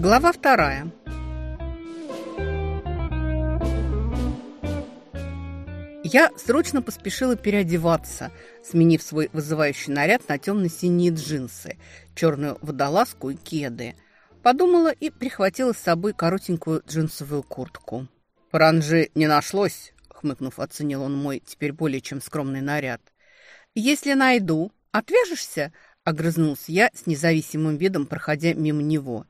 Глава вторая. Я срочно поспешила переодеваться, сменив свой вызывающий наряд на темно-синие джинсы, черную водолазку и кеды. Подумала и прихватила с собой коротенькую джинсовую куртку. «Паранжи не нашлось», — хмыкнув, оценил он мой теперь более чем скромный наряд. «Если найду, отвяжешься?» — огрызнулся я с независимым видом, проходя мимо него.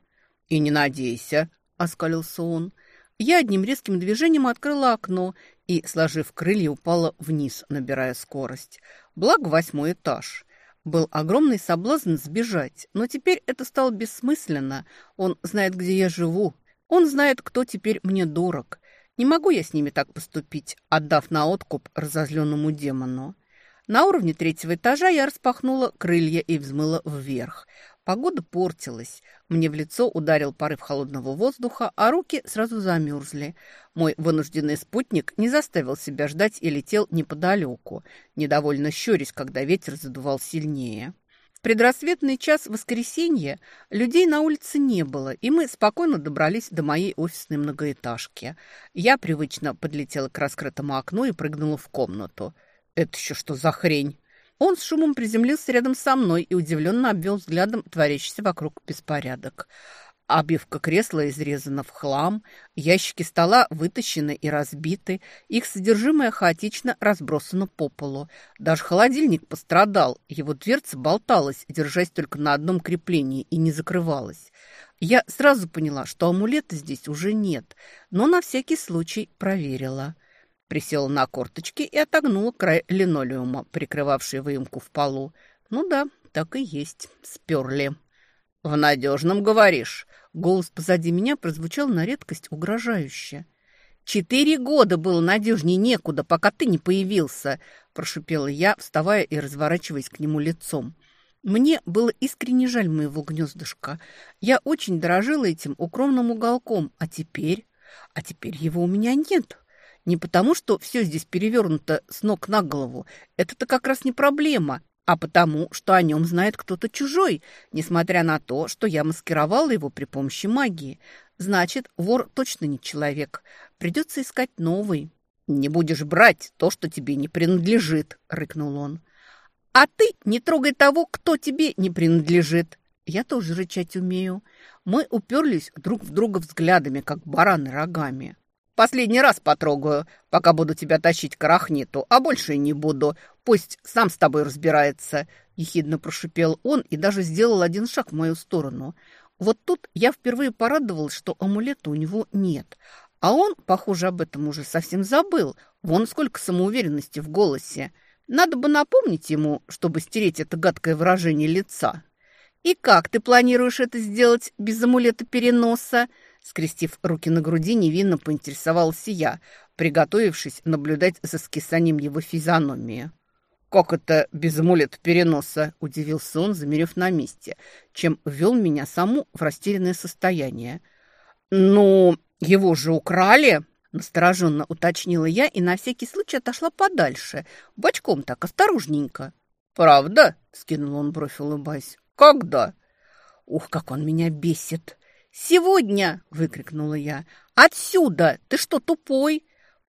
«И не надейся», — оскалился он. Я одним резким движением открыла окно и, сложив крылья, упала вниз, набирая скорость. Благо восьмой этаж. Был огромный соблазн сбежать, но теперь это стало бессмысленно. Он знает, где я живу. Он знает, кто теперь мне дорог. Не могу я с ними так поступить, отдав на откуп разозленному демону. На уровне третьего этажа я распахнула крылья и взмыла вверх. Погода портилась. Мне в лицо ударил порыв холодного воздуха, а руки сразу замерзли. Мой вынужденный спутник не заставил себя ждать и летел неподалеку, недовольно щурясь, когда ветер задувал сильнее. В предрассветный час воскресенья людей на улице не было, и мы спокойно добрались до моей офисной многоэтажки. Я привычно подлетела к раскрытому окну и прыгнула в комнату – «Это еще что за хрень?» Он с шумом приземлился рядом со мной и удивленно обвел взглядом творящийся вокруг беспорядок. Обивка кресла изрезана в хлам, ящики стола вытащены и разбиты, их содержимое хаотично разбросано по полу. Даже холодильник пострадал, его дверца болталась, держась только на одном креплении, и не закрывалась. Я сразу поняла, что амулета здесь уже нет, но на всякий случай проверила – Присела на корточки и отогнула край линолеума, прикрывавший выемку в полу. Ну да, так и есть, сперли. «В надежном, говоришь?» Голос позади меня прозвучал на редкость угрожающе. «Четыре года было надежнее некуда, пока ты не появился», прошипела я, вставая и разворачиваясь к нему лицом. Мне было искренне жаль моего гнездышка. Я очень дорожила этим укромным уголком, а теперь... А теперь его у меня нет. Не потому, что все здесь перевернуто с ног на голову. Это-то как раз не проблема, а потому, что о нем знает кто-то чужой, несмотря на то, что я маскировала его при помощи магии. Значит, вор точно не человек. Придется искать новый. «Не будешь брать то, что тебе не принадлежит», — рыкнул он. «А ты не трогай того, кто тебе не принадлежит». Я тоже рычать умею. Мы уперлись друг в друга взглядами, как бараны рогами. Последний раз потрогаю, пока буду тебя тащить к арахниту, а больше не буду. Пусть сам с тобой разбирается», – ехидно прошипел он и даже сделал один шаг в мою сторону. Вот тут я впервые порадовалась, что амулета у него нет. А он, похоже, об этом уже совсем забыл. Вон сколько самоуверенности в голосе. Надо бы напомнить ему, чтобы стереть это гадкое выражение лица. «И как ты планируешь это сделать без амулета переноса?» Скрестив руки на груди, невинно поинтересовался я, приготовившись наблюдать за скисанием его физиономии. «Как это без амулета переноса?» – удивился он, замерев на месте, чем ввел меня саму в растерянное состояние. «Ну, его же украли!» – настороженно уточнила я и на всякий случай отошла подальше, бочком так, осторожненько. «Правда?» – скинул он бровь, улыбаясь. «Когда?» «Ух, как он меня бесит!» «Сегодня!» – выкрикнула я. «Отсюда! Ты что, тупой?»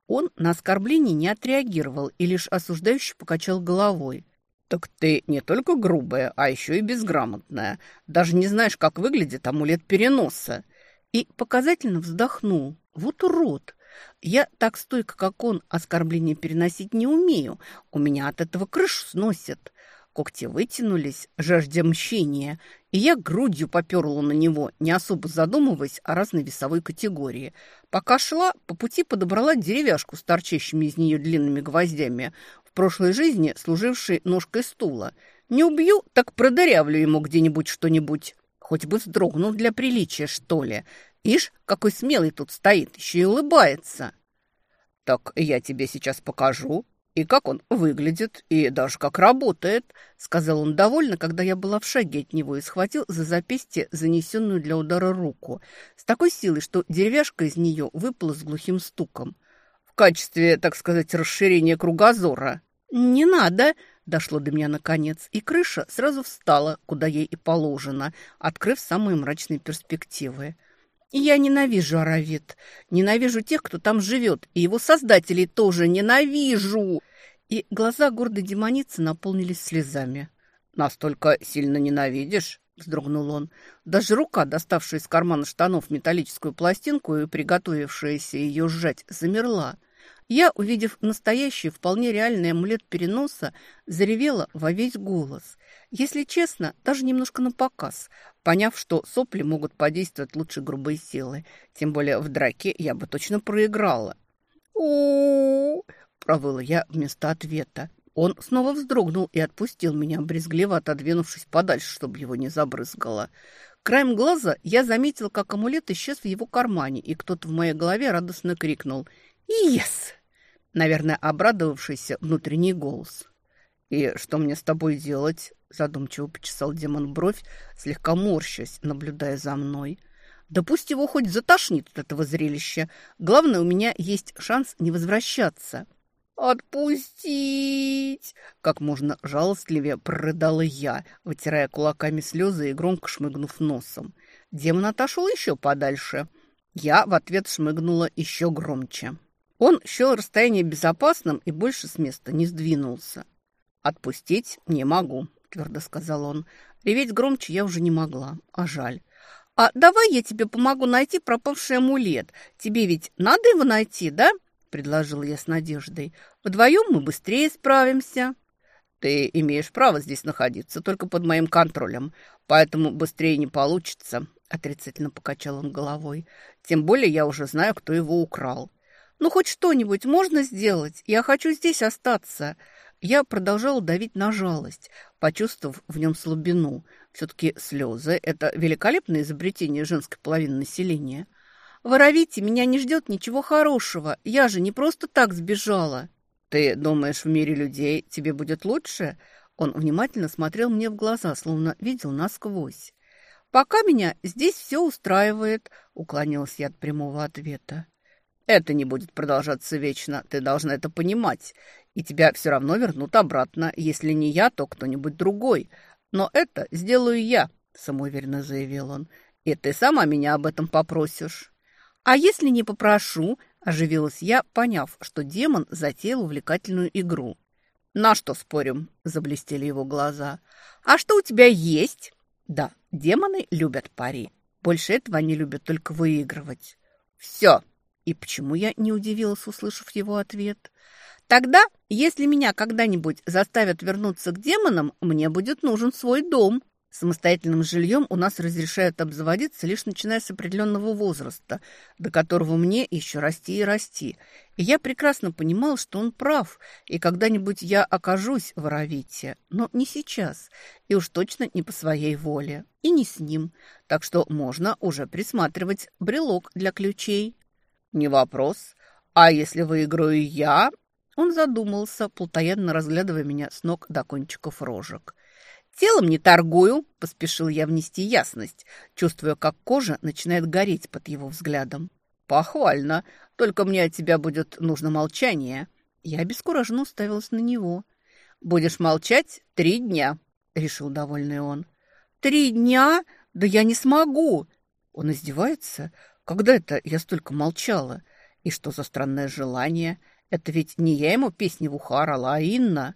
Он на оскорбление не отреагировал и лишь осуждающе покачал головой. «Так ты не только грубая, а еще и безграмотная. Даже не знаешь, как выглядит амулет переноса». И показательно вздохнул. «Вот урод! Я так стойко, как он, оскорбление переносить не умею. У меня от этого крышу сносит». Когти вытянулись, жаждя мщения, и я грудью поперла на него, не особо задумываясь о разной весовой категории. Пока шла, по пути подобрала деревяшку с торчащими из нее длинными гвоздями, в прошлой жизни служившей ножкой стула. Не убью, так продырявлю ему где-нибудь что-нибудь. Хоть бы вздрогнул для приличия, что ли. Ишь, какой смелый тут стоит, еще и улыбается. «Так я тебе сейчас покажу», и как он выглядит, и даже как работает», — сказал он довольно, когда я была в шаге от него и схватил за запястье занесенную для удара руку, с такой силой, что деревяшка из нее выпала с глухим стуком. «В качестве, так сказать, расширения кругозора». «Не надо!» — дошло до меня наконец, и крыша сразу встала, куда ей и положено, открыв самые мрачные перспективы. Я ненавижу Аравит. Ненавижу тех, кто там живет. И его создателей тоже ненавижу. И глаза гордой демоницы наполнились слезами. «Настолько сильно ненавидишь?» – вздрогнул он. Даже рука, доставшая из кармана штанов металлическую пластинку и приготовившаяся ее сжать, замерла. Я, увидев настоящий, вполне реальный амулет переноса, заревела во весь голос. Если честно, даже немножко напоказ, поняв, что сопли могут подействовать лучше грубой силы. Тем более в драке я бы точно проиграла. у провыла я вместо ответа. Он снова вздрогнул и отпустил меня, брезгливо отодвинувшись подальше, чтобы его не забрызгало. Краем глаза я заметил, как амулет исчез в его кармане, и кто-то в моей голове радостно крикнул «Ес!» Наверное, обрадовавшийся внутренний голос. «И что мне с тобой делать?» Задумчиво почесал демон бровь, слегка морщась, наблюдая за мной. «Да пусть его хоть затошнит от этого зрелища. Главное, у меня есть шанс не возвращаться». «Отпустить!» Как можно жалостливее прорыдала я, вытирая кулаками слезы и громко шмыгнув носом. Демон отошел еще подальше. Я в ответ шмыгнула еще громче. Он счел расстояние безопасным и больше с места не сдвинулся. «Отпустить не могу», — твердо сказал он. Реветь громче я уже не могла, а жаль. «А давай я тебе помогу найти пропавший амулет. Тебе ведь надо его найти, да?» — предложила я с надеждой. «Вдвоем мы быстрее справимся». «Ты имеешь право здесь находиться, только под моим контролем, поэтому быстрее не получится», — отрицательно покачал он головой. «Тем более я уже знаю, кто его украл». Ну, хоть что-нибудь можно сделать? Я хочу здесь остаться. Я продолжала давить на жалость, почувствовав в нем слабину. Все-таки слезы – это великолепное изобретение женской половины населения. Воровите, меня не ждет ничего хорошего. Я же не просто так сбежала. Ты думаешь, в мире людей тебе будет лучше? Он внимательно смотрел мне в глаза, словно видел насквозь. «Пока меня здесь все устраивает», — уклонилась я от прямого ответа. Это не будет продолжаться вечно, ты должна это понимать. И тебя все равно вернут обратно. Если не я, то кто-нибудь другой. Но это сделаю я, самоуверенно заявил он. И ты сама меня об этом попросишь. А если не попрошу, оживилась я, поняв, что демон затеял увлекательную игру. «На что спорим?» – заблестели его глаза. «А что у тебя есть?» «Да, демоны любят пари. Больше этого они любят только выигрывать». «Все!» И почему я не удивилась, услышав его ответ? Тогда, если меня когда-нибудь заставят вернуться к демонам, мне будет нужен свой дом. Самостоятельным жильем у нас разрешают обзаводиться лишь начиная с определенного возраста, до которого мне еще расти и расти. И я прекрасно понимал, что он прав, и когда-нибудь я окажусь в Аравите, но не сейчас, и уж точно не по своей воле, и не с ним. Так что можно уже присматривать брелок для ключей. «Не вопрос. А если выиграю я?» Он задумался, плотоядно разглядывая меня с ног до кончиков рожек. «Телом не торгую», – поспешил я внести ясность, чувствуя, как кожа начинает гореть под его взглядом. «Похвально. Только мне от тебя будет нужно молчание». Я обескураженно уставилась на него. «Будешь молчать три дня», — решил довольный он. «Три дня? Да я не смогу!» Он издевается? Когда это я столько молчала? И что за странное желание? Это ведь не я ему песни в ухо орала, а Инна.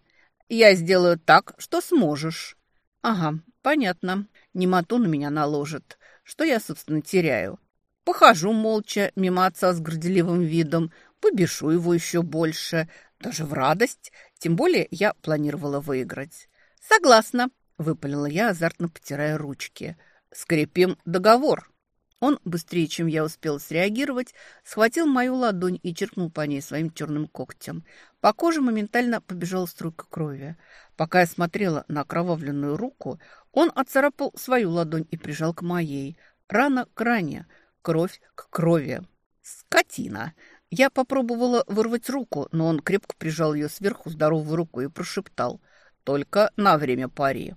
Я сделаю так, что сможешь. Ага, понятно. Немоту на меня наложит. Что я, собственно, теряю? Похожу молча мимо отца с горделивым видом, побешу его еще больше, даже в радость. Тем более я планировала выиграть. Согласна, выпалила я, азартно потирая ручки. Скрепим договор. Он, быстрее, чем я успел среагировать, схватил мою ладонь и черкнул по ней своим черным когтем. По коже моментально побежала струйка крови. Пока я смотрела на окровавленную руку, он отцарапал свою ладонь и прижал к моей. Рана к ране, кровь к крови. Скотина! Я попробовала вырвать руку, но он крепко прижал ее сверху здоровую руку и прошептал «Только на время пари».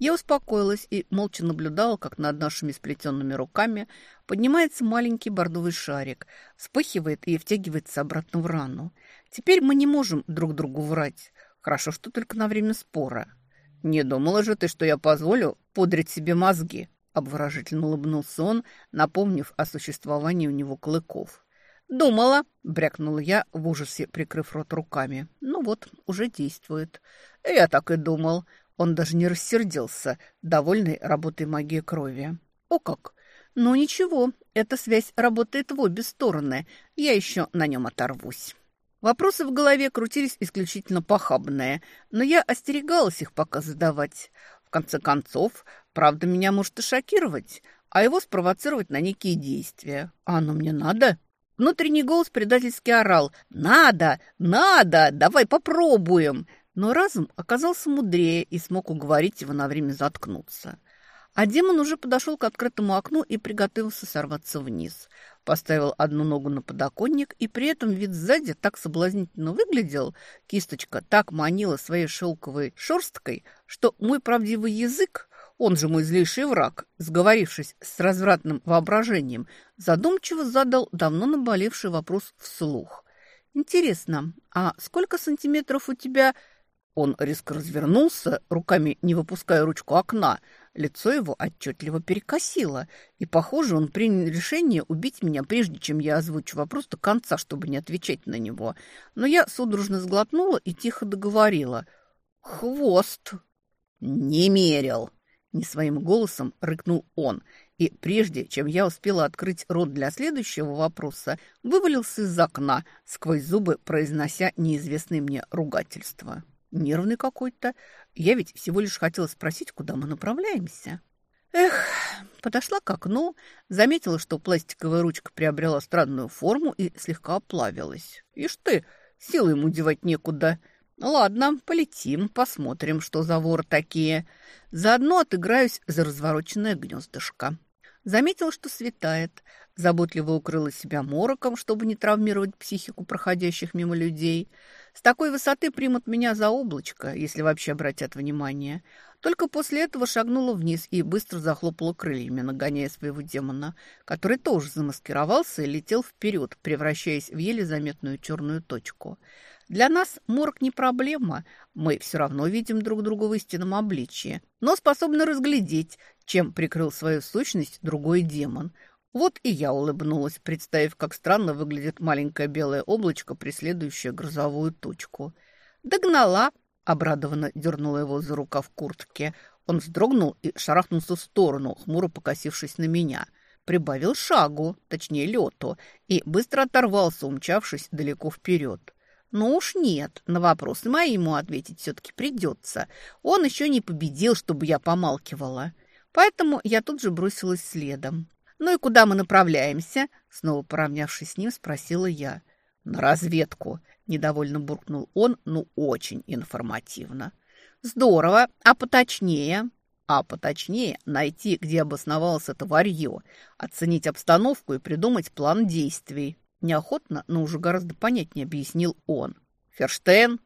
Я успокоилась и молча наблюдала, как над нашими сплетенными руками поднимается маленький бордовый шарик, вспыхивает и втягивается обратно в рану. Теперь мы не можем друг другу врать. Хорошо, что только на время спора. «Не думала же ты, что я позволю пудрить себе мозги?» – обворожительно улыбнулся он, напомнив о существовании у него клыков. «Думала», – брякнула я в ужасе, прикрыв рот руками. «Ну вот, уже действует». «Я так и думал». Он даже не рассердился, довольный работой магии крови. «О как! Ну ничего, эта связь работает в обе стороны. Я еще на нем оторвусь». Вопросы в голове крутились исключительно похабные, но я остерегалась их пока задавать. В конце концов, правда меня может и шокировать, а его спровоцировать на некие действия. А оно мне надо? Внутренний голос предательски орал «Надо! Надо! Давай попробуем!» Но разум оказался мудрее и смог уговорить его на время заткнуться. А демон уже подошел к открытому окну и приготовился сорваться вниз. Поставил одну ногу на подоконник, и при этом вид сзади так соблазнительно выглядел, кисточка так манила своей шелковой шерсткой, что мой правдивый язык он же мой злейший враг, сговорившись с развратным воображением, задумчиво задал давно наболевший вопрос вслух. «Интересно, а сколько сантиметров у тебя...» Он резко развернулся, руками не выпуская ручку окна. Лицо его отчетливо перекосило, и, похоже, он принял решение убить меня, прежде чем я озвучу вопрос до конца, чтобы не отвечать на него. Но я судорожно сглотнула и тихо договорила. «Хвост!» «Не мерил!» Не своим голосом рыкнул он, и прежде чем я успела открыть рот для следующего вопроса, вывалился из окна, сквозь зубы произнося неизвестное мне ругательство. Нервный какой-то. Я ведь всего лишь хотела спросить, куда мы направляемся. Эх, подошла к окну, заметила, что пластиковая ручка приобрела странную форму и слегка оплавилась. Ишь ты, силы ему девать некуда. Ладно, полетим, посмотрим, что за вор такие. Заодно отыграюсь за развороченное гнездышко. Заметил, что светает. Заботливо укрыла себя мороком, чтобы не травмировать психику проходящих мимо людей. С такой высоты примут меня за облачко, если вообще обратят внимание. Только после этого шагнула вниз и быстро захлопала крыльями, нагоняя своего демона, который тоже замаскировался и летел вперед, превращаясь в еле заметную черную точку – для нас морг не проблема. Мы все равно видим друг друга в истинном обличии, но способны разглядеть, чем прикрыл свою сущность другой демон. Вот и я улыбнулась, представив, как странно выглядит маленькое белое облачко, преследующее грозовую тучку. «Догнала!» — обрадованно дернула его за рукав куртки. Он вздрогнул и шарахнулся в сторону, хмуро покосившись на меня. Прибавил шагу, точнее лету, и быстро оторвался, умчавшись далеко вперед. Ну уж нет, на вопросы мои ему ответить все-таки придется. Он еще не победил, чтобы я помалкивала. Поэтому я тут же бросилась следом. «Ну и куда мы направляемся?» Снова поравнявшись с ним, спросила я. «На разведку», – недовольно буркнул он, ну очень информативно. «Здорово, а поточнее?» «А поточнее найти, где обосновалось это варье, оценить обстановку и придумать план действий». Неохотно, но уже гораздо понятнее объяснил он. «Ферштейн?»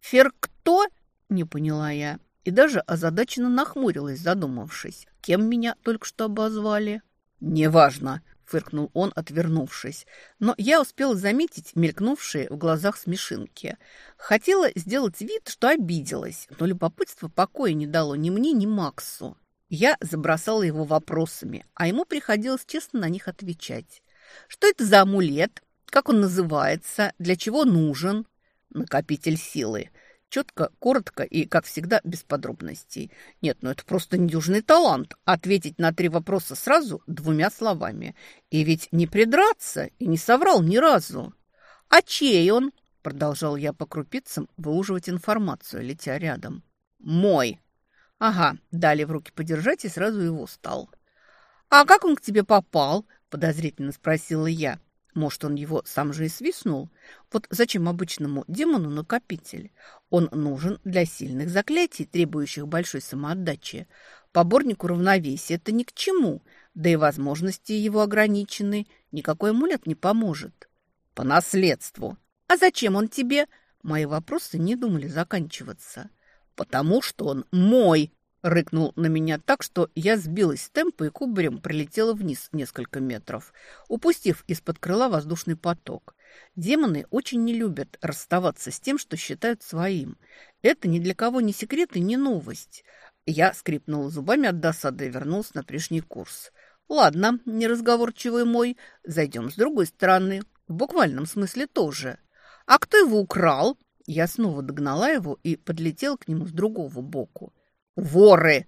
«Фер кто?» – не поняла я. И даже озадаченно нахмурилась, задумавшись. Кем меня только что обозвали? «Неважно», – фыркнул он, отвернувшись. Но я успела заметить мелькнувшие в глазах смешинки. Хотела сделать вид, что обиделась, но любопытство покоя не дало ни мне, ни Максу. Я забросала его вопросами, а ему приходилось честно на них отвечать. Что это за амулет? Как он называется? Для чего нужен? Накопитель силы. Четко, коротко и, как всегда, без подробностей. Нет, ну это просто недюжный талант. Ответить на три вопроса сразу двумя словами. И ведь не придраться, и не соврал ни разу. А чей он? Продолжал я по крупицам выуживать информацию, летя рядом. Мой. Ага, дали в руки подержать и сразу его стал. А как он к тебе попал? подозрительно спросила я. Может, он его сам же и свистнул? Вот зачем обычному демону накопитель? Он нужен для сильных заклятий, требующих большой самоотдачи. Поборнику равновесия это ни к чему, да и возможности его ограничены. Никакой амулет не поможет. По наследству. А зачем он тебе? Мои вопросы не думали заканчиваться. Потому что он мой, Рыкнул на меня так, что я сбилась с темпа и кубарем прилетела вниз несколько метров, упустив из-под крыла воздушный поток. Демоны очень не любят расставаться с тем, что считают своим. Это ни для кого не секрет и не новость. Я скрипнула зубами от досады и вернулся на прежний курс. «Ладно, неразговорчивый мой, зайдем с другой стороны. В буквальном смысле тоже. А кто его украл?» Я снова догнала его и подлетела к нему с другого боку. «Воры!»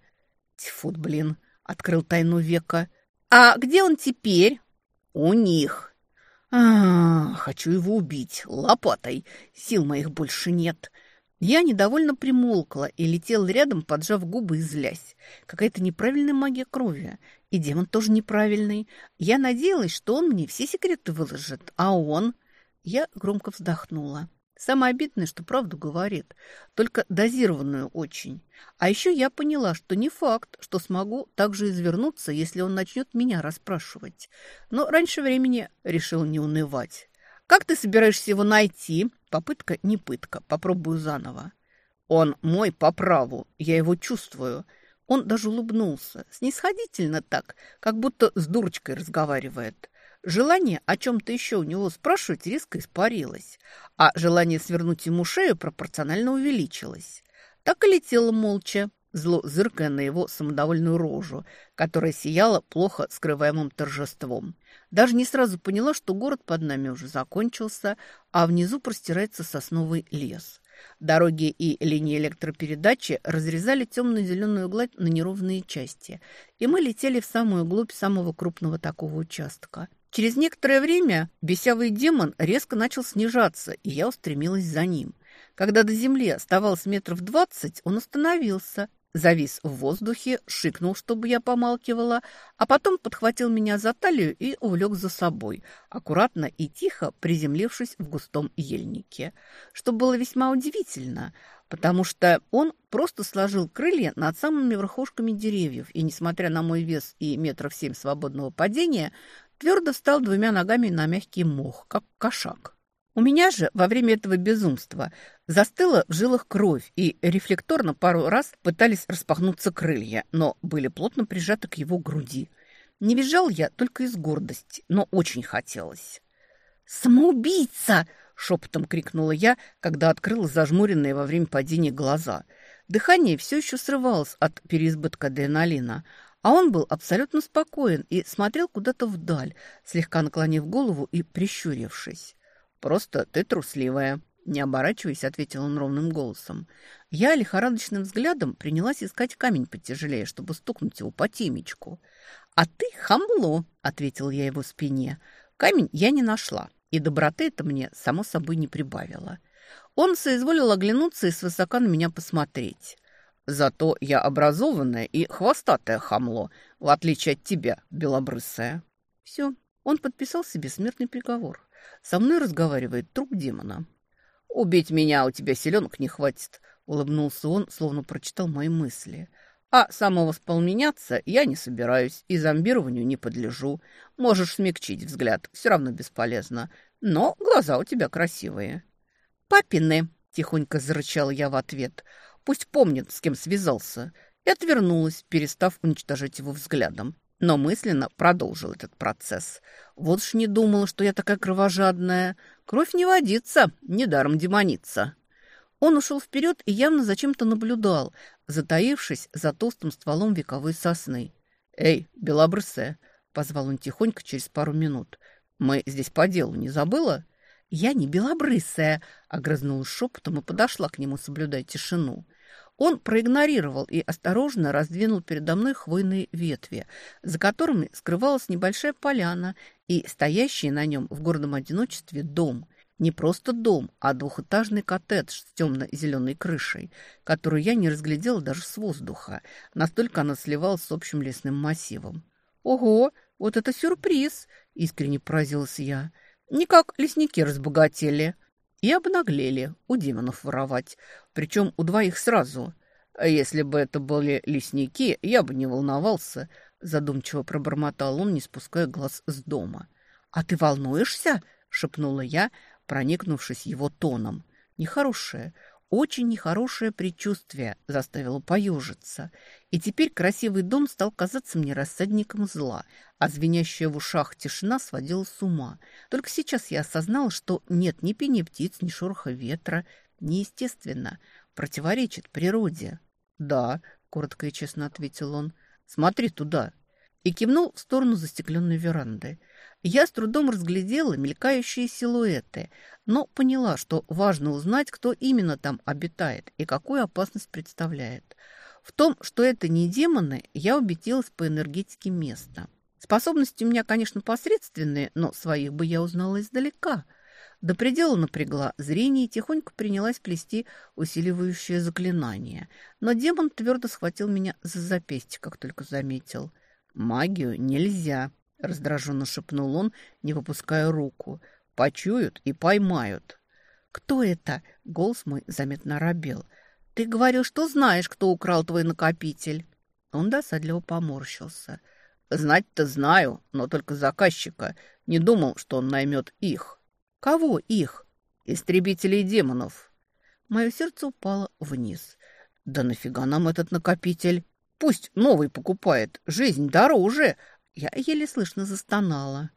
Тьфут, блин, открыл тайну века. «А где он теперь?» «У них». А, хочу его убить лопатой. Сил моих больше нет. Я недовольно примолкла и летела рядом, поджав губы и злясь. Какая-то неправильная магия крови. И демон тоже неправильный. Я надеялась, что он мне все секреты выложит, а он... Я громко вздохнула. Самое обидное, что правду говорит, только дозированную очень. А еще я поняла, что не факт, что смогу так же извернуться, если он начнет меня расспрашивать. Но раньше времени решил не унывать. «Как ты собираешься его найти?» Попытка не пытка, попробую заново. «Он мой по праву, я его чувствую». Он даже улыбнулся, снисходительно так, как будто с дурочкой разговаривает. Желание о чем-то еще у него спрашивать резко испарилось, а желание свернуть ему шею пропорционально увеличилось. Так и летело молча, зло зыркая на его самодовольную рожу, которая сияла плохо скрываемым торжеством. Даже не сразу поняла, что город под нами уже закончился, а внизу простирается сосновый лес. Дороги и линии электропередачи разрезали темно-зеленую гладь на неровные части, и мы летели в самую глубь самого крупного такого участка. Через некоторое время бесявый демон резко начал снижаться, и я устремилась за ним. Когда до земли оставалось метров двадцать, он остановился, завис в воздухе, шикнул, чтобы я помалкивала, а потом подхватил меня за талию и увлек за собой, аккуратно и тихо приземлившись в густом ельнике. Что было весьма удивительно, потому что он просто сложил крылья над самыми верхушками деревьев, и, несмотря на мой вес и метров семь свободного падения, твердо встал двумя ногами на мягкий мох, как кошак. У меня же во время этого безумства застыла в жилах кровь, и рефлекторно пару раз пытались распахнуться крылья, но были плотно прижаты к его груди. Не визжал я только из гордости, но очень хотелось. «Самоубийца!» — шепотом крикнула я, когда открыла зажмуренные во время падения глаза. Дыхание все еще срывалось от переизбытка адреналина, а он был абсолютно спокоен и смотрел куда-то вдаль, слегка наклонив голову и прищурившись. «Просто ты трусливая», — не оборачиваясь, ответил он ровным голосом. Я лихорадочным взглядом принялась искать камень потяжелее, чтобы стукнуть его по темечку. «А ты хамло», — ответил я его спине. Камень я не нашла, и доброты это мне, само собой, не прибавило. Он соизволил оглянуться и свысока на меня посмотреть. Зато я образованная и хвостатая хамло, в отличие от тебя, белобрысая. Все, он подписал себе смертный приговор. Со мной разговаривает труп демона. «Убить меня у тебя селенок не хватит», — улыбнулся он, словно прочитал мои мысли. «А самовосполменяться я не собираюсь и зомбированию не подлежу. Можешь смягчить взгляд, все равно бесполезно. Но глаза у тебя красивые». «Папины», — тихонько зарычал я в ответ, — Пусть помнит, с кем связался. И отвернулась, перестав уничтожить его взглядом. Но мысленно продолжил этот процесс. Вот ж не думала, что я такая кровожадная. Кровь не водится, недаром демонится. Он ушел вперед и явно зачем-то наблюдал, затаившись за толстым стволом вековой сосны. «Эй, белобрысая!» — позвал он тихонько через пару минут. «Мы здесь по делу, не забыла?» «Я не белобрысая!» — огрызнулась шепотом и подошла к нему, соблюдая тишину. Он проигнорировал и осторожно раздвинул передо мной хвойные ветви, за которыми скрывалась небольшая поляна и стоящий на нем в гордом одиночестве дом. Не просто дом, а двухэтажный коттедж с темно-зеленой крышей, которую я не разглядела даже с воздуха. Настолько она сливалась с общим лесным массивом. «Ого, вот это сюрприз!» – искренне поразилась я. «Никак лесники разбогатели!» И обнаглели у демонов воровать, причем у двоих сразу. Если бы это были лесники, я бы не волновался, задумчиво пробормотал он, не спуская глаз с дома. «А ты волнуешься?» — шепнула я, проникнувшись его тоном. «Нехорошее. Очень нехорошее предчувствие заставило поюжиться, и теперь красивый дом стал казаться мне рассадником зла, а звенящая в ушах тишина сводила с ума. Только сейчас я осознала, что нет ни пени птиц, ни шороха ветра, неестественно, противоречит природе. Да, – коротко и честно ответил он. «Смотри туда!» И кивнул в сторону застекленной веранды. Я с трудом разглядела мелькающие силуэты, но поняла, что важно узнать, кто именно там обитает и какую опасность представляет. В том, что это не демоны, я убедилась по энергетике места. Способности у меня, конечно, посредственные, но своих бы я узнала издалека. До предела напрягла зрение и тихонько принялась плести усиливающее заклинание. Но демон твердо схватил меня за запястье, как только заметил. «Магию нельзя», — раздраженно шепнул он, не выпуская руку. «Почуют и поймают». «Кто это?» — голос мой заметно робел. «Ты говорил, что знаешь, кто украл твой накопитель». Он досадливо поморщился. «Знать-то знаю, но только заказчика. Не думал, что он наймет их». Кого их? Истребителей демонов. Мое сердце упало вниз. Да нафига нам этот накопитель? Пусть новый покупает. Жизнь дороже. Я еле слышно застонала.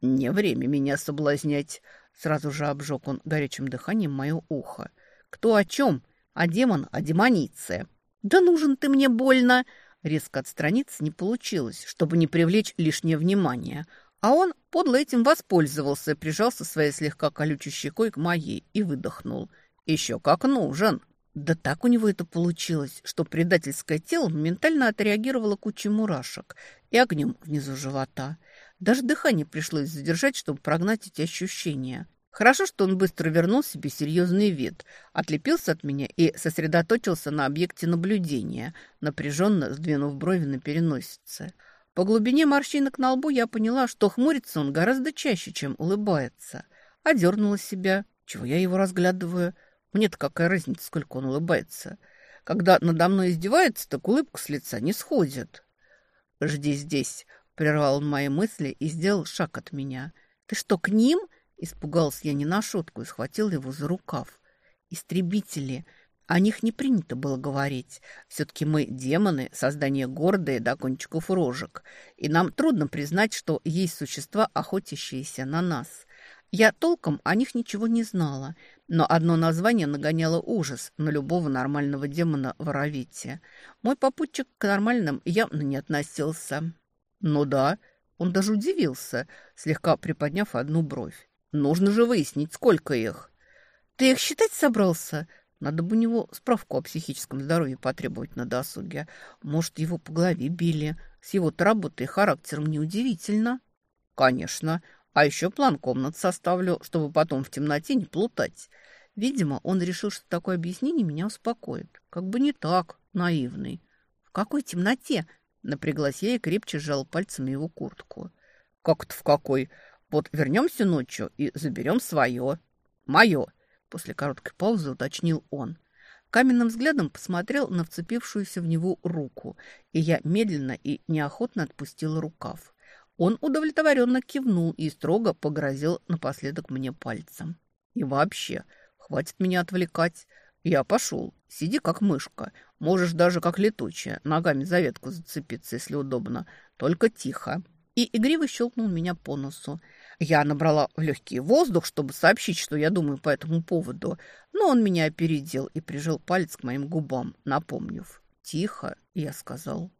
Не время меня соблазнять. Сразу же обжег он горячим дыханием мое ухо. Кто о чем? А демон о демонице. Да нужен ты мне больно. Резко отстраниться не получилось, чтобы не привлечь лишнее внимание. А он подло этим воспользовался, прижался своей слегка колючей щекой к моей и выдохнул. «Еще как нужен!» Да так у него это получилось, что предательское тело моментально отреагировало кучей мурашек и огнем внизу живота. Даже дыхание пришлось задержать, чтобы прогнать эти ощущения. Хорошо, что он быстро вернул себе серьезный вид, отлепился от меня и сосредоточился на объекте наблюдения, напряженно сдвинув брови на переносице. По глубине морщинок на лбу я поняла, что хмурится он гораздо чаще, чем улыбается. Одернула себя. Чего я его разглядываю? Мне-то какая разница, сколько он улыбается. Когда надо мной издевается, так улыбка с лица не сходит. «Жди здесь», — прервал он мои мысли и сделал шаг от меня. «Ты что, к ним?» — испугался я не на шутку и схватил его за рукав. «Истребители!» О них не принято было говорить. Все-таки мы демоны, создание гордые до кончиков рожек. И нам трудно признать, что есть существа, охотящиеся на нас. Я толком о них ничего не знала, но одно название нагоняло ужас на любого нормального демона в. Мой попутчик к нормальным явно не относился. Ну да, он даже удивился, слегка приподняв одну бровь. Нужно же выяснить, сколько их. «Ты их считать собрался?» Надо бы у него справку о психическом здоровье потребовать на досуге. Может, его по голове били. С его-то работой и характером неудивительно. Конечно. А еще план комнат составлю, чтобы потом в темноте не плутать. Видимо, он решил, что такое объяснение меня успокоит. Как бы не так, наивный. В какой темноте? Напряглась я и крепче сжал пальцами его куртку. Как-то в какой? Вот вернемся ночью и заберем свое. Мое. После короткой паузы уточнил он. Каменным взглядом посмотрел на вцепившуюся в него руку, и я медленно и неохотно отпустила рукав. Он удовлетворенно кивнул и строго погрозил напоследок мне пальцем. «И вообще, хватит меня отвлекать. Я пошел. Сиди как мышка. Можешь даже как летучая, ногами за ветку зацепиться, если удобно. Только тихо». И игриво щелкнул меня по носу. Я набрала в легкий воздух, чтобы сообщить, что я думаю по этому поводу, но он меня опередил и прижал палец к моим губам, напомнив. «Тихо», — я сказал.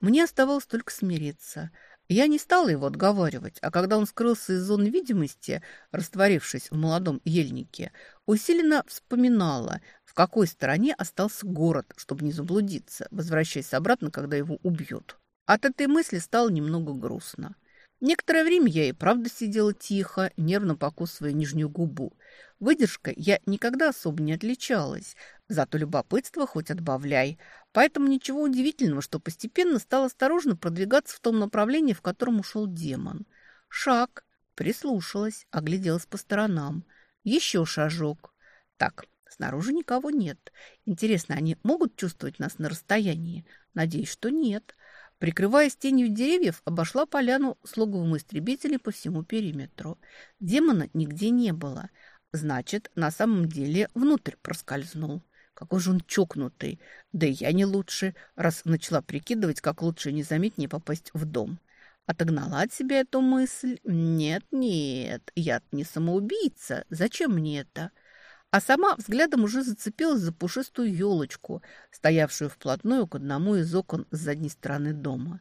Мне оставалось только смириться. Я не стала его отговаривать, а когда он скрылся из зоны видимости, растворившись в молодом ельнике, усиленно вспоминала, в какой стороне остался город, чтобы не заблудиться, возвращаясь обратно, когда его убьют. От этой мысли стало немного грустно. Некоторое время я и правда сидела тихо, нервно покусывая нижнюю губу. Выдержка я никогда особо не отличалась, зато любопытство хоть отбавляй. Поэтому ничего удивительного, что постепенно стал осторожно продвигаться в том направлении, в котором ушел демон. Шаг, прислушалась, огляделась по сторонам. Еще шажок. Так, снаружи никого нет. Интересно, они могут чувствовать нас на расстоянии? Надеюсь, что нет. Прикрываясь тенью деревьев, обошла поляну с логовым истребителей по всему периметру. Демона нигде не было. Значит, на самом деле внутрь проскользнул. Какой же он чокнутый. Да и я не лучше, раз начала прикидывать, как лучше незаметнее попасть в дом. Отогнала от себя эту мысль. Нет, нет, я не самоубийца. Зачем мне это? а сама взглядом уже зацепилась за пушистую елочку, стоявшую вплотную к одному из окон с задней стороны дома.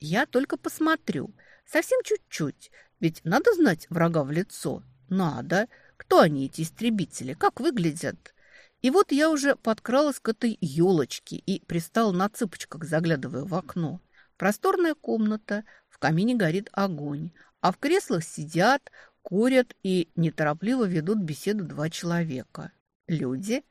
Я только посмотрю, совсем чуть-чуть, ведь надо знать врага в лицо. Надо. Кто они, эти истребители, как выглядят? И вот я уже подкралась к этой елочке и пристала на цыпочках, заглядывая в окно. Просторная комната, в камине горит огонь, а в креслах сидят, курят и неторопливо ведут беседу два человека. Люди?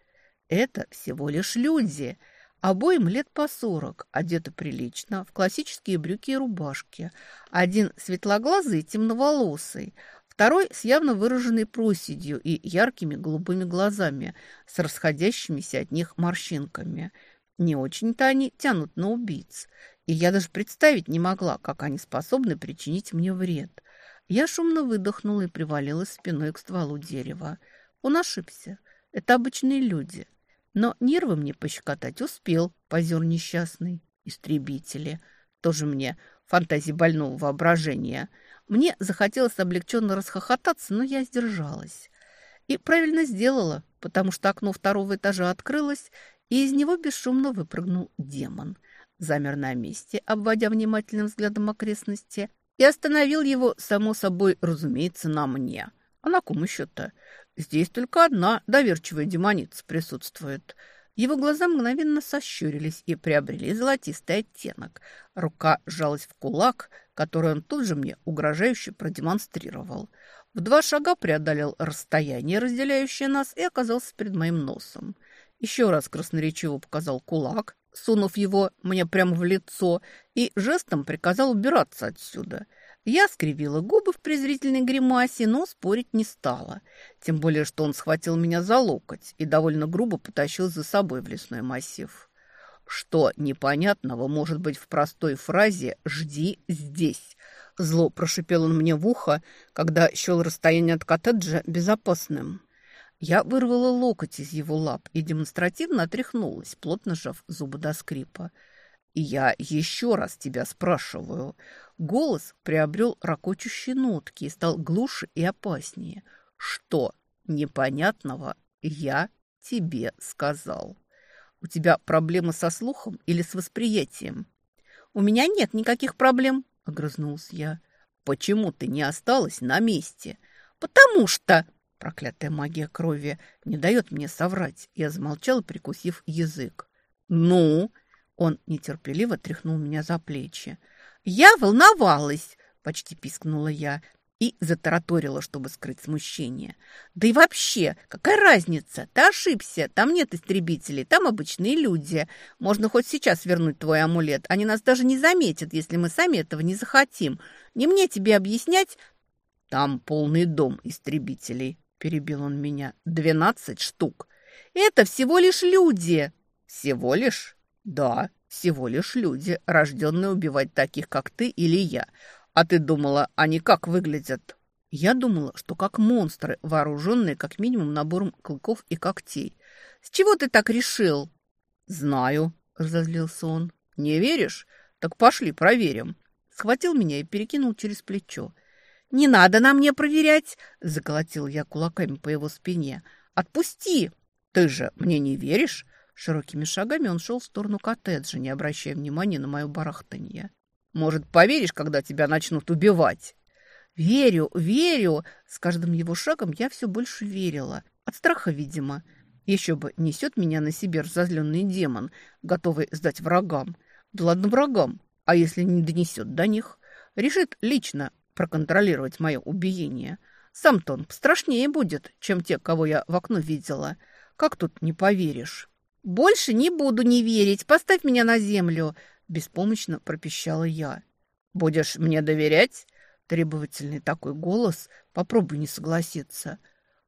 Это всего лишь люди. Обоим лет по сорок, одеты прилично, в классические брюки и рубашки. Один светлоглазый темноволосый, второй с явно выраженной проседью и яркими голубыми глазами, с расходящимися от них морщинками. Не очень-то они тянут на убийц. И я даже представить не могла, как они способны причинить мне вред. Я шумно выдохнула и привалилась спиной к стволу дерева. Он ошибся. Это обычные люди. Но нервы мне пощекотать успел, позер несчастный. Истребители. Тоже мне фантазии больного воображения. Мне захотелось облегченно расхохотаться, но я сдержалась. И правильно сделала, потому что окно второго этажа открылось, и из него бесшумно выпрыгнул демон. Замер на месте, обводя внимательным взглядом окрестности – и остановил его, само собой, разумеется, на мне. А на ком еще-то? Здесь только одна доверчивая демоница присутствует. Его глаза мгновенно сощурились и приобрели золотистый оттенок. Рука сжалась в кулак, который он тут же мне угрожающе продемонстрировал. В два шага преодолел расстояние, разделяющее нас, и оказался перед моим носом. Еще раз красноречиво показал кулак, сунув его мне прямо в лицо, и жестом приказал убираться отсюда. Я скривила губы в презрительной гримасе, но спорить не стала. Тем более, что он схватил меня за локоть и довольно грубо потащил за собой в лесной массив. Что непонятного может быть в простой фразе «жди здесь»? Зло прошипел он мне в ухо, когда счел расстояние от коттеджа безопасным. Я вырвала локоть из его лап и демонстративно отряхнулась, плотно сжав зубы до скрипа. И я еще раз тебя спрашиваю. Голос приобрел ракочущие нотки и стал глуше и опаснее. Что непонятного я тебе сказал? У тебя проблемы со слухом или с восприятием? У меня нет никаких проблем, огрызнулась я. Почему ты не осталась на месте? Потому что, Проклятая магия крови не дает мне соврать. Я замолчал, прикусив язык. «Ну?» Он нетерпеливо тряхнул меня за плечи. «Я волновалась!» – почти пискнула я и затараторила, чтобы скрыть смущение. «Да и вообще, какая разница? Ты ошибся. Там нет истребителей, там обычные люди. Можно хоть сейчас вернуть твой амулет. Они нас даже не заметят, если мы сами этого не захотим. Не мне тебе объяснять...» «Там полный дом истребителей», перебил он меня. «Двенадцать штук. Это всего лишь люди!» «Всего лишь?» «Да, всего лишь люди, рожденные убивать таких, как ты или я. А ты думала, они как выглядят?» Я думала, что как монстры, вооруженные как минимум набором клыков и когтей. «С чего ты так решил?» «Знаю», — разозлился он. «Не веришь? Так пошли, проверим». Схватил меня и перекинул через плечо. «Не надо на мне проверять!» – заколотил я кулаками по его спине. «Отпусти!» «Ты же мне не веришь?» Широкими шагами он шел в сторону коттеджа, не обращая внимания на мое барахтанье. «Может, поверишь, когда тебя начнут убивать?» «Верю, верю!» С каждым его шагом я все больше верила. От страха, видимо. Еще бы несет меня на себе разозленный демон, готовый сдать врагам. Да ладно врагам, а если не донесет до них? Решит лично проконтролировать мое убиение. Сам-то он страшнее будет, чем те, кого я в окно видела. Как тут не поверишь? «Больше не буду не верить. Поставь меня на землю!» Беспомощно пропищала я. «Будешь мне доверять?» Требовательный такой голос. Попробуй не согласиться.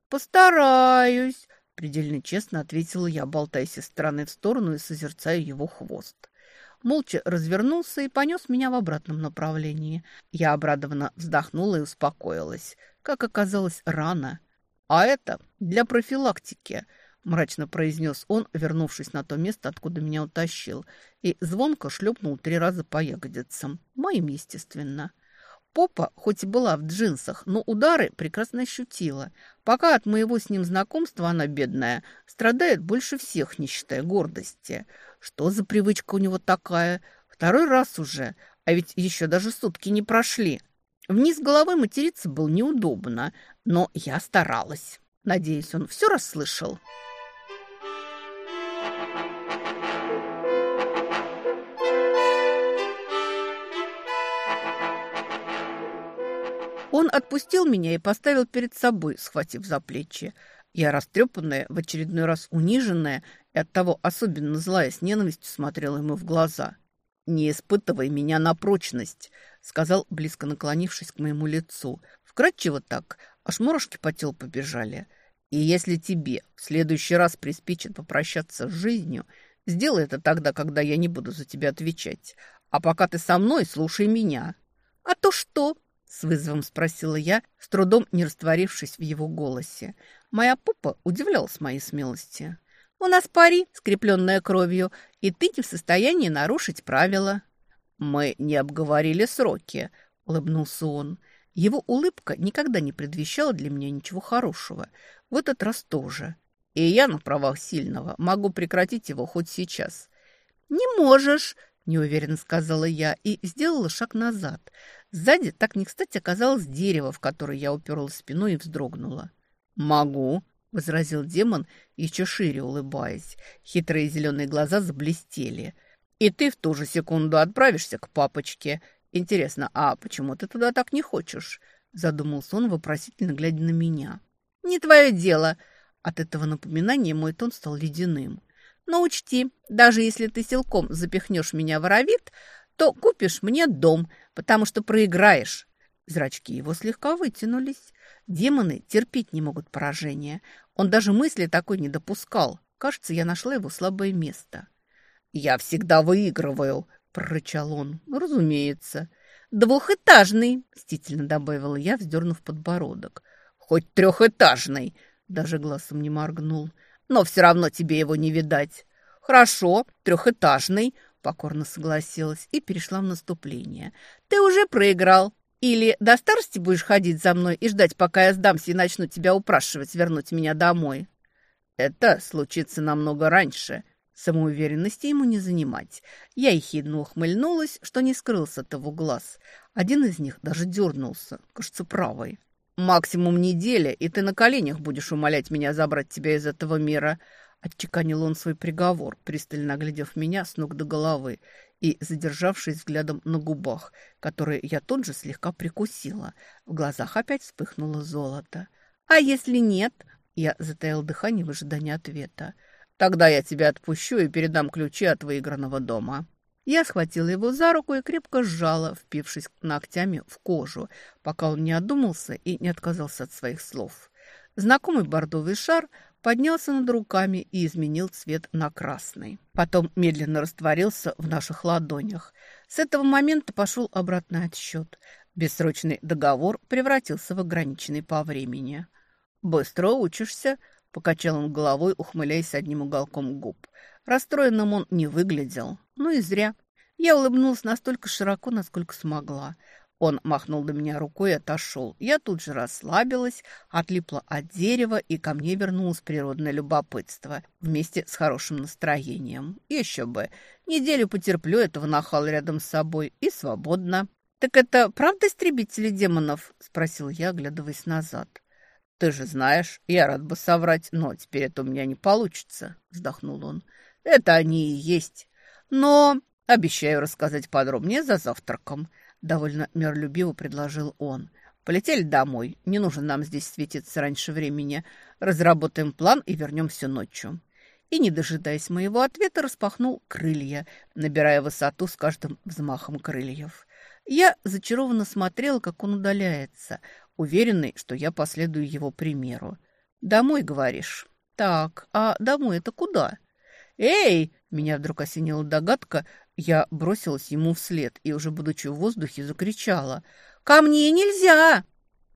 «Постараюсь!» Предельно честно ответила я, болтаясь из стороны в сторону и созерцая его хвост молча развернулся и понес меня в обратном направлении. Я обрадованно вздохнула и успокоилась. Как оказалось, рано. «А это для профилактики», – мрачно произнес он, вернувшись на то место, откуда меня утащил, и звонко шлепнул три раза по ягодицам. Моим, естественно. попа хоть и была в джинсах, но удары прекрасно ощутила. Пока от моего с ним знакомства она, бедная, страдает больше всех, не считая гордости. Что за привычка у него такая? Второй раз уже, а ведь еще даже сутки не прошли. Вниз головой материться было неудобно, но я старалась. Надеюсь, он все расслышал. Он отпустил меня и поставил перед собой, схватив за плечи. Я, растрепанная, в очередной раз униженная и оттого особенно злая с ненавистью смотрела ему в глаза. «Не испытывай меня на прочность», — сказал, близко наклонившись к моему лицу. Вкратчиво так, аж мурашки по телу побежали. «И если тебе в следующий раз приспичит попрощаться с жизнью, сделай это тогда, когда я не буду за тебя отвечать. А пока ты со мной, слушай меня». «А то что?» С вызовом спросила я, с трудом не растворившись в его голосе. Моя пупа удивлялась моей смелости. «У нас пари, скрепленная кровью, и ты не в состоянии нарушить правила». «Мы не обговорили сроки», — улыбнулся он. Его улыбка никогда не предвещала для меня ничего хорошего. В этот раз тоже. И я на правах сильного могу прекратить его хоть сейчас. «Не можешь», — неуверенно сказала я и сделала шаг назад. Сзади так не кстати оказалось дерево, в которое я уперлась спиной и вздрогнула. «Могу», — возразил демон, еще шире улыбаясь. Хитрые зеленые глаза заблестели. «И ты в ту же секунду отправишься к папочке. Интересно, а почему ты туда так не хочешь?» Задумался он, вопросительно глядя на меня. «Не твое дело!» От этого напоминания мой тон стал ледяным. «Но учти, даже если ты силком запихнешь меня в ровит, то купишь мне дом, потому что проиграешь». Зрачки его слегка вытянулись. Демоны терпеть не могут поражения. Он даже мысли такой не допускал. Кажется, я нашла его слабое место. «Я всегда выигрываю», — прорычал он. «Разумеется». «Двухэтажный», — мстительно добавила я, вздернув подбородок. «Хоть трехэтажный», — даже глазом не моргнул. «Но все равно тебе его не видать». «Хорошо, трехэтажный», покорно согласилась и перешла в наступление. «Ты уже проиграл. Или до старости будешь ходить за мной и ждать, пока я сдамся и начну тебя упрашивать вернуть меня домой?» «Это случится намного раньше», Самоуверенности ему не занимать. Я ехидно ухмыльнулась, что не скрылся того глаз. Один из них даже дернулся, кажется, правой. «Максимум неделя, и ты на коленях будешь умолять меня забрать тебя из этого мира. Отчеканил он свой приговор, пристально оглядев меня с ног до головы и задержавшись взглядом на губах, которые я тут же слегка прикусила. В глазах опять вспыхнуло золото. «А если нет?» Я затаил дыхание в ожидании ответа. «Тогда я тебя отпущу и передам ключи от выигранного дома». Я схватила его за руку и крепко сжала, впившись ногтями в кожу, пока он не одумался и не отказался от своих слов. Знакомый бордовый шар поднялся над руками и изменил цвет на красный. Потом медленно растворился в наших ладонях. С этого момента пошел обратный отсчет. Бессрочный договор превратился в ограниченный по времени. «Быстро учишься», — покачал он головой, ухмыляясь одним уголком губ. Расстроенным он не выглядел. Ну и зря. Я улыбнулась настолько широко, насколько смогла. Он махнул до меня рукой и отошел. Я тут же расслабилась, отлипла от дерева, и ко мне вернулось природное любопытство вместе с хорошим настроением. Еще бы. Неделю потерплю этого нахала рядом с собой и свободно. «Так это правда истребители демонов?» – спросил я, оглядываясь назад. «Ты же знаешь, я рад бы соврать, но теперь это у меня не получится», – вздохнул он. «Это они и есть. Но обещаю рассказать подробнее за завтраком» довольно миролюбиво предложил он. «Полетели домой. Не нужно нам здесь светиться раньше времени. Разработаем план и вернемся ночью». И, не дожидаясь моего ответа, распахнул крылья, набирая высоту с каждым взмахом крыльев. Я зачарованно смотрела, как он удаляется, уверенный, что я последую его примеру. «Домой, говоришь?» «Так, а домой это куда?» «Эй!» – меня вдруг осенила догадка, я бросилась ему вслед и, уже будучи в воздухе, закричала. «Ко мне нельзя!»